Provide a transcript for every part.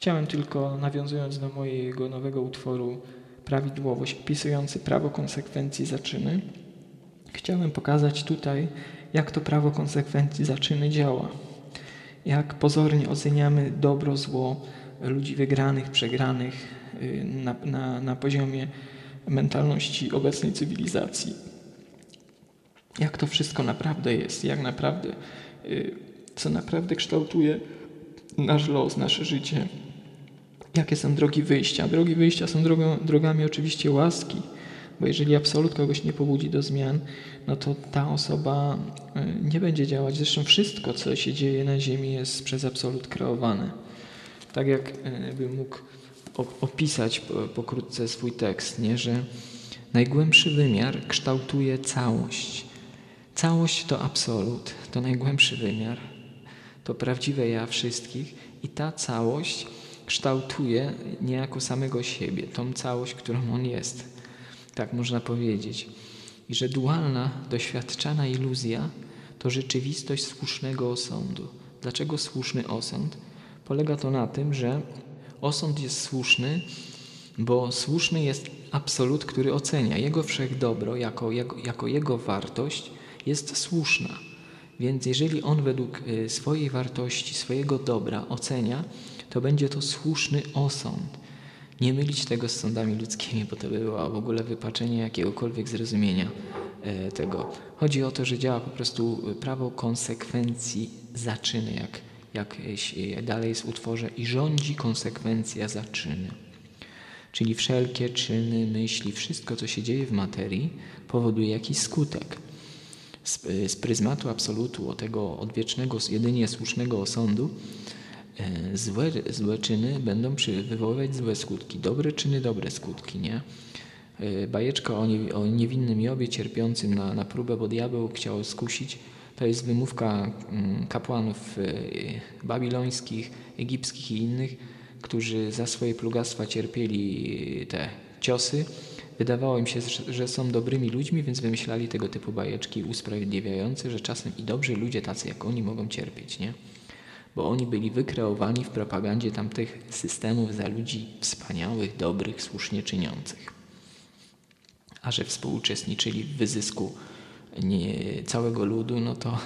Chciałem tylko, nawiązując do mojego nowego utworu Prawidłowość, opisujący prawo konsekwencji zaczyny, chciałem pokazać tutaj, jak to prawo konsekwencji zaczyny działa. Jak pozornie oceniamy dobro, zło ludzi wygranych, przegranych y, na, na, na poziomie mentalności obecnej cywilizacji. Jak to wszystko naprawdę jest, jak naprawdę, y, co naprawdę kształtuje nasz los, nasze życie. Jakie są drogi wyjścia? Drogi wyjścia są drogą, drogami oczywiście łaski, bo jeżeli absolut kogoś nie pobudzi do zmian, no to ta osoba y, nie będzie działać. Zresztą wszystko, co się dzieje na Ziemi, jest przez absolut kreowane. Tak jak y, bym mógł opisać pokrótce swój tekst, nie? że najgłębszy wymiar kształtuje całość. Całość to absolut, to najgłębszy wymiar, to prawdziwe ja wszystkich i ta całość kształtuje niejako samego siebie, tą całość, którą on jest. Tak można powiedzieć. I że dualna, doświadczana iluzja to rzeczywistość słusznego osądu. Dlaczego słuszny osąd? Polega to na tym, że osąd jest słuszny, bo słuszny jest absolut, który ocenia. Jego wszechdobro jako, jako, jako jego wartość jest słuszna. Więc jeżeli on według y, swojej wartości, swojego dobra ocenia, to będzie to słuszny osąd. Nie mylić tego z sądami ludzkimi, bo to by było w ogóle wypaczenie jakiegokolwiek zrozumienia e, tego. Chodzi o to, że działa po prostu prawo konsekwencji zaczyny, jak, jak dalej jest w utworze, i rządzi konsekwencja zaczyny. Czyli wszelkie czyny, myśli, wszystko, co się dzieje w materii, powoduje jakiś skutek. Z, z pryzmatu absolutu, o tego odwiecznego, jedynie słusznego osądu, E, złe, złe czyny będą wywoływać złe skutki, dobre czyny dobre skutki, nie? E, bajeczka o, nie, o niewinnym Jobie cierpiącym na, na próbę, bo diabeł chciał skusić, to jest wymówka mm, kapłanów e, babilońskich, egipskich i innych, którzy za swoje plugastwa cierpieli te ciosy. Wydawało im się, że są dobrymi ludźmi, więc wymyślali tego typu bajeczki usprawiedliwiające, że czasem i dobrzy ludzie tacy jak oni mogą cierpieć, nie? Bo oni byli wykreowani w propagandzie tamtych systemów za ludzi wspaniałych, dobrych, słusznie czyniących. A że współuczestniczyli w wyzysku całego ludu, no to,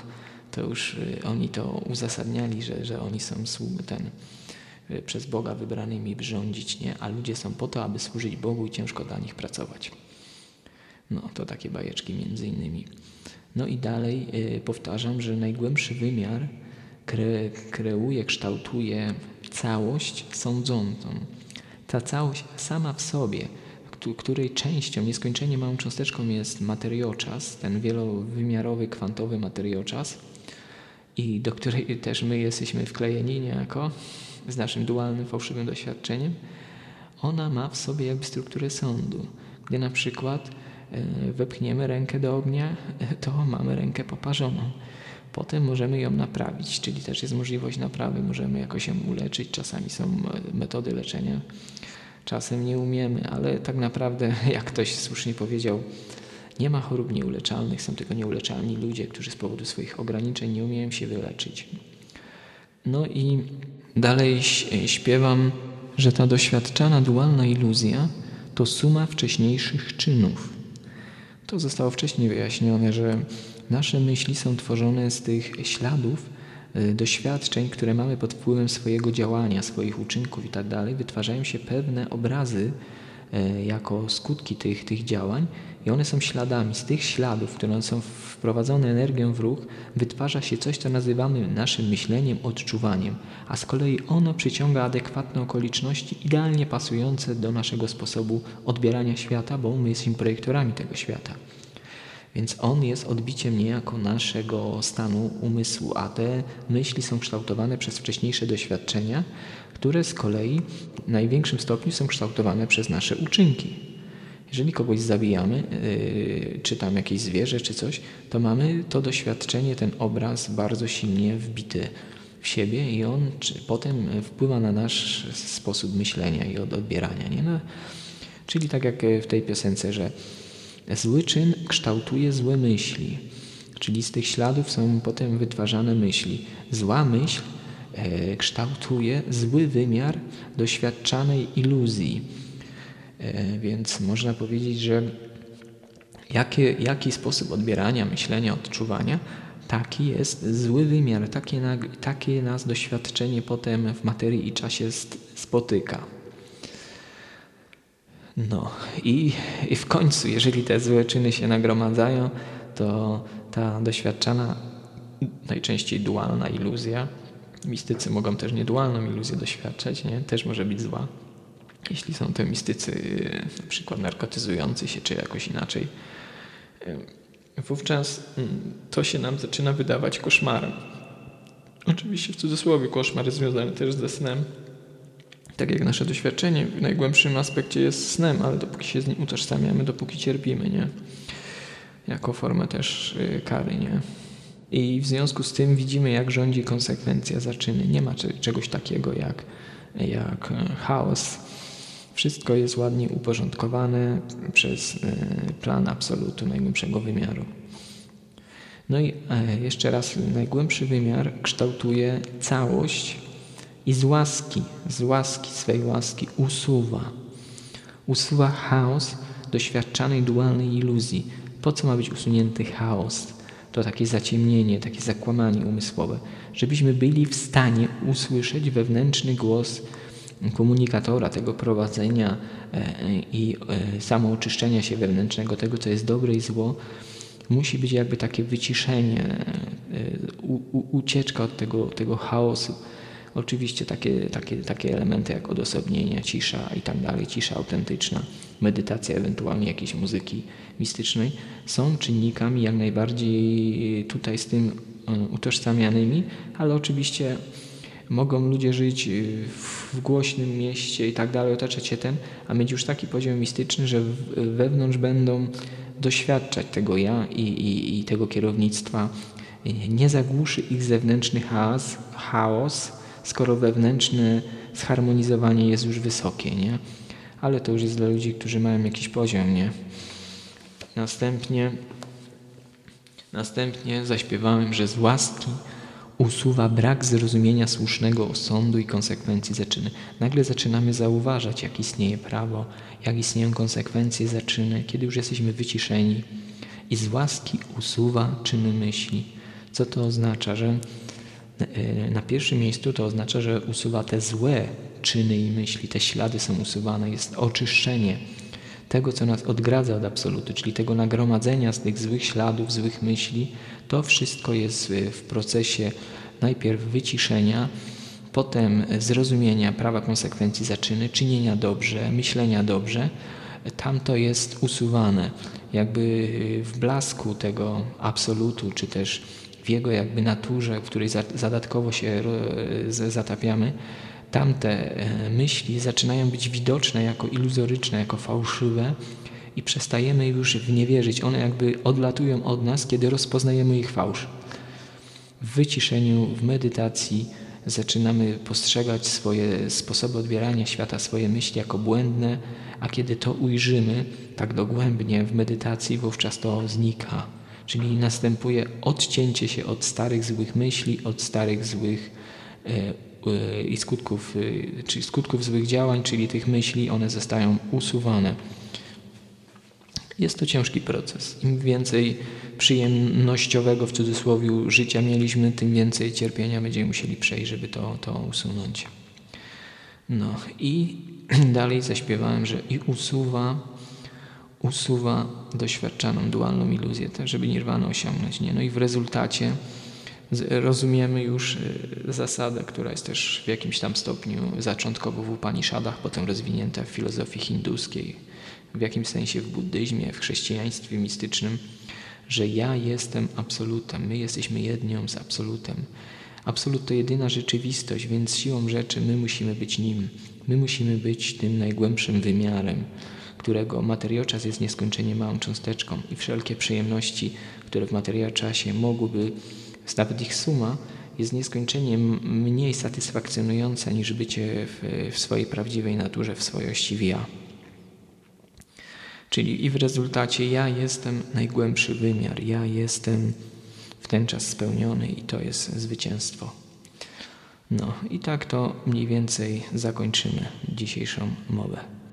to już y, oni to uzasadniali, że, że oni są ten, y, przez Boga wybranymi, rządzić, nie? a ludzie są po to, aby służyć Bogu i ciężko dla nich pracować. No to takie bajeczki między innymi. No i dalej y, powtarzam, że najgłębszy wymiar kre, kreuje, kształtuje całość sądzącą. Ta całość sama w sobie, której częścią, nieskończenie małą cząsteczką jest materioczas, ten wielowymiarowy, kwantowy materioczas i do której też my jesteśmy wklejeni niejako z naszym dualnym, fałszywym doświadczeniem, ona ma w sobie jakby strukturę sądu, gdy na przykład e, wepchniemy rękę do ognia, to mamy rękę poparzoną potem możemy ją naprawić, czyli też jest możliwość naprawy, możemy jakoś ją uleczyć. Czasami są metody leczenia, czasem nie umiemy, ale tak naprawdę, jak ktoś słusznie powiedział, nie ma chorób nieuleczalnych, są tylko nieuleczalni ludzie, którzy z powodu swoich ograniczeń nie umieją się wyleczyć. No i dalej śpiewam, że ta doświadczana dualna iluzja to suma wcześniejszych czynów. To zostało wcześniej wyjaśnione, że Nasze myśli są tworzone z tych śladów, y, doświadczeń, które mamy pod wpływem swojego działania, swoich uczynków itd. Tak wytwarzają się pewne obrazy y, jako skutki tych, tych działań i one są śladami. Z tych śladów, które są wprowadzone energią w ruch, wytwarza się coś, co nazywamy naszym myśleniem, odczuwaniem, a z kolei ono przyciąga adekwatne okoliczności idealnie pasujące do naszego sposobu odbierania świata, bo my jesteśmy projektorami tego świata. Więc on jest odbiciem niejako naszego stanu umysłu, a te myśli są kształtowane przez wcześniejsze doświadczenia, które z kolei w największym stopniu są kształtowane przez nasze uczynki. Jeżeli kogoś zabijamy, yy, czy tam jakieś zwierzę, czy coś, to mamy to doświadczenie, ten obraz bardzo silnie wbity w siebie i on potem wpływa na nasz sposób myślenia i odbierania. Nie? No, czyli tak jak w tej piosence, że Zły czyn kształtuje złe myśli, czyli z tych śladów są potem wytwarzane myśli. Zła myśl e, kształtuje zły wymiar doświadczanej iluzji. E, więc można powiedzieć, że jaki, jaki sposób odbierania, myślenia, odczuwania, taki jest zły wymiar, takie, takie nas doświadczenie potem w materii i czasie spotyka. No i, i w końcu, jeżeli te złe czyny się nagromadzają, to ta doświadczana, najczęściej dualna iluzja, mistycy mogą też niedualną iluzję doświadczać, nie? też może być zła. Jeśli są to mistycy na przykład narkotyzujący się, czy jakoś inaczej, wówczas mm, to się nam zaczyna wydawać koszmarem. Oczywiście w cudzysłowie koszmar jest związany też ze snem, tak jak nasze doświadczenie w najgłębszym aspekcie jest snem, ale dopóki się z nim utożsamiamy, dopóki cierpimy, nie? Jako formę też y, kary, nie? I w związku z tym widzimy, jak rządzi konsekwencja zaczyny. Nie ma czegoś takiego jak, jak e, chaos. Wszystko jest ładnie uporządkowane przez e, plan absolutu najgłębszego wymiaru. No i e, jeszcze raz, najgłębszy wymiar kształtuje całość i z łaski, z łaski, swej łaski usuwa. Usuwa chaos doświadczanej dualnej iluzji. Po co ma być usunięty chaos? To takie zaciemnienie, takie zakłamanie umysłowe, żebyśmy byli w stanie usłyszeć wewnętrzny głos komunikatora, tego prowadzenia e, i e, samooczyszczenia się wewnętrznego, tego, co jest dobre i zło, musi być jakby takie wyciszenie, e, ucieczka od tego, tego chaosu Oczywiście takie, takie, takie elementy jak odosobnienie, cisza i tak dalej, cisza autentyczna, medytacja, ewentualnie jakiejś muzyki mistycznej są czynnikami jak najbardziej tutaj z tym e, utożsamianymi, ale oczywiście mogą ludzie żyć w głośnym mieście i tak dalej, otaczać się ten, a mieć już taki poziom mistyczny, że wewnątrz będą doświadczać tego ja i, i, i tego kierownictwa. Nie zagłuszy ich zewnętrzny chaos, chaos skoro wewnętrzne zharmonizowanie jest już wysokie, nie? Ale to już jest dla ludzi, którzy mają jakiś poziom, nie? Następnie, następnie zaśpiewałem, że z łaski usuwa brak zrozumienia słusznego osądu i konsekwencji zaczyny. Nagle zaczynamy zauważać, jak istnieje prawo, jak istnieją konsekwencje zaczyny, kiedy już jesteśmy wyciszeni. I z łaski usuwa czyny myśli. Co to oznacza? Że na pierwszym miejscu to oznacza, że usuwa te złe czyny i myśli, te ślady są usuwane, jest oczyszczenie tego, co nas odgradza od absolutu, czyli tego nagromadzenia z tych złych śladów, złych myśli. To wszystko jest w procesie najpierw wyciszenia, potem zrozumienia prawa konsekwencji zaczyny, czynienia dobrze, myślenia dobrze. Tam to jest usuwane, jakby w blasku tego absolutu, czy też w jego jakby naturze, w której zadatkowo się zatapiamy, tamte e, myśli zaczynają być widoczne jako iluzoryczne, jako fałszywe i przestajemy już w nie wierzyć. One jakby odlatują od nas, kiedy rozpoznajemy ich fałsz. W wyciszeniu, w medytacji zaczynamy postrzegać swoje sposoby odbierania świata, swoje myśli jako błędne, a kiedy to ujrzymy tak dogłębnie w medytacji, wówczas to znika. Czyli następuje odcięcie się od starych złych myśli, od starych złych e, e, i skutków, e, czyli skutków złych działań, czyli tych myśli, one zostają usuwane. Jest to ciężki proces. Im więcej przyjemnościowego w cudzysłowie życia mieliśmy, tym więcej cierpienia będziemy musieli przejść, żeby to, to usunąć. No i dalej zaśpiewałem, że i usuwa usuwa doświadczaną dualną iluzję, tak żeby nirwanę osiągnąć. Nie? No i w rezultacie rozumiemy już y, zasadę, która jest też w jakimś tam stopniu zaczątkowo w Upanishadach, potem rozwinięta w filozofii hinduskiej, w jakimś sensie w buddyzmie, w chrześcijaństwie mistycznym, że ja jestem absolutem, my jesteśmy jednią z absolutem. Absolut to jedyna rzeczywistość, więc siłą rzeczy my musimy być nim. My musimy być tym najgłębszym wymiarem którego materioczas jest nieskończenie małą cząsteczką i wszelkie przyjemności, które w materioczasie mogłyby, nawet ich suma, jest nieskończenie mniej satysfakcjonująca niż bycie w, w swojej prawdziwej naturze, w swojości ja. Czyli i w rezultacie ja jestem najgłębszy wymiar, ja jestem w ten czas spełniony i to jest zwycięstwo. No i tak to mniej więcej zakończymy dzisiejszą mowę.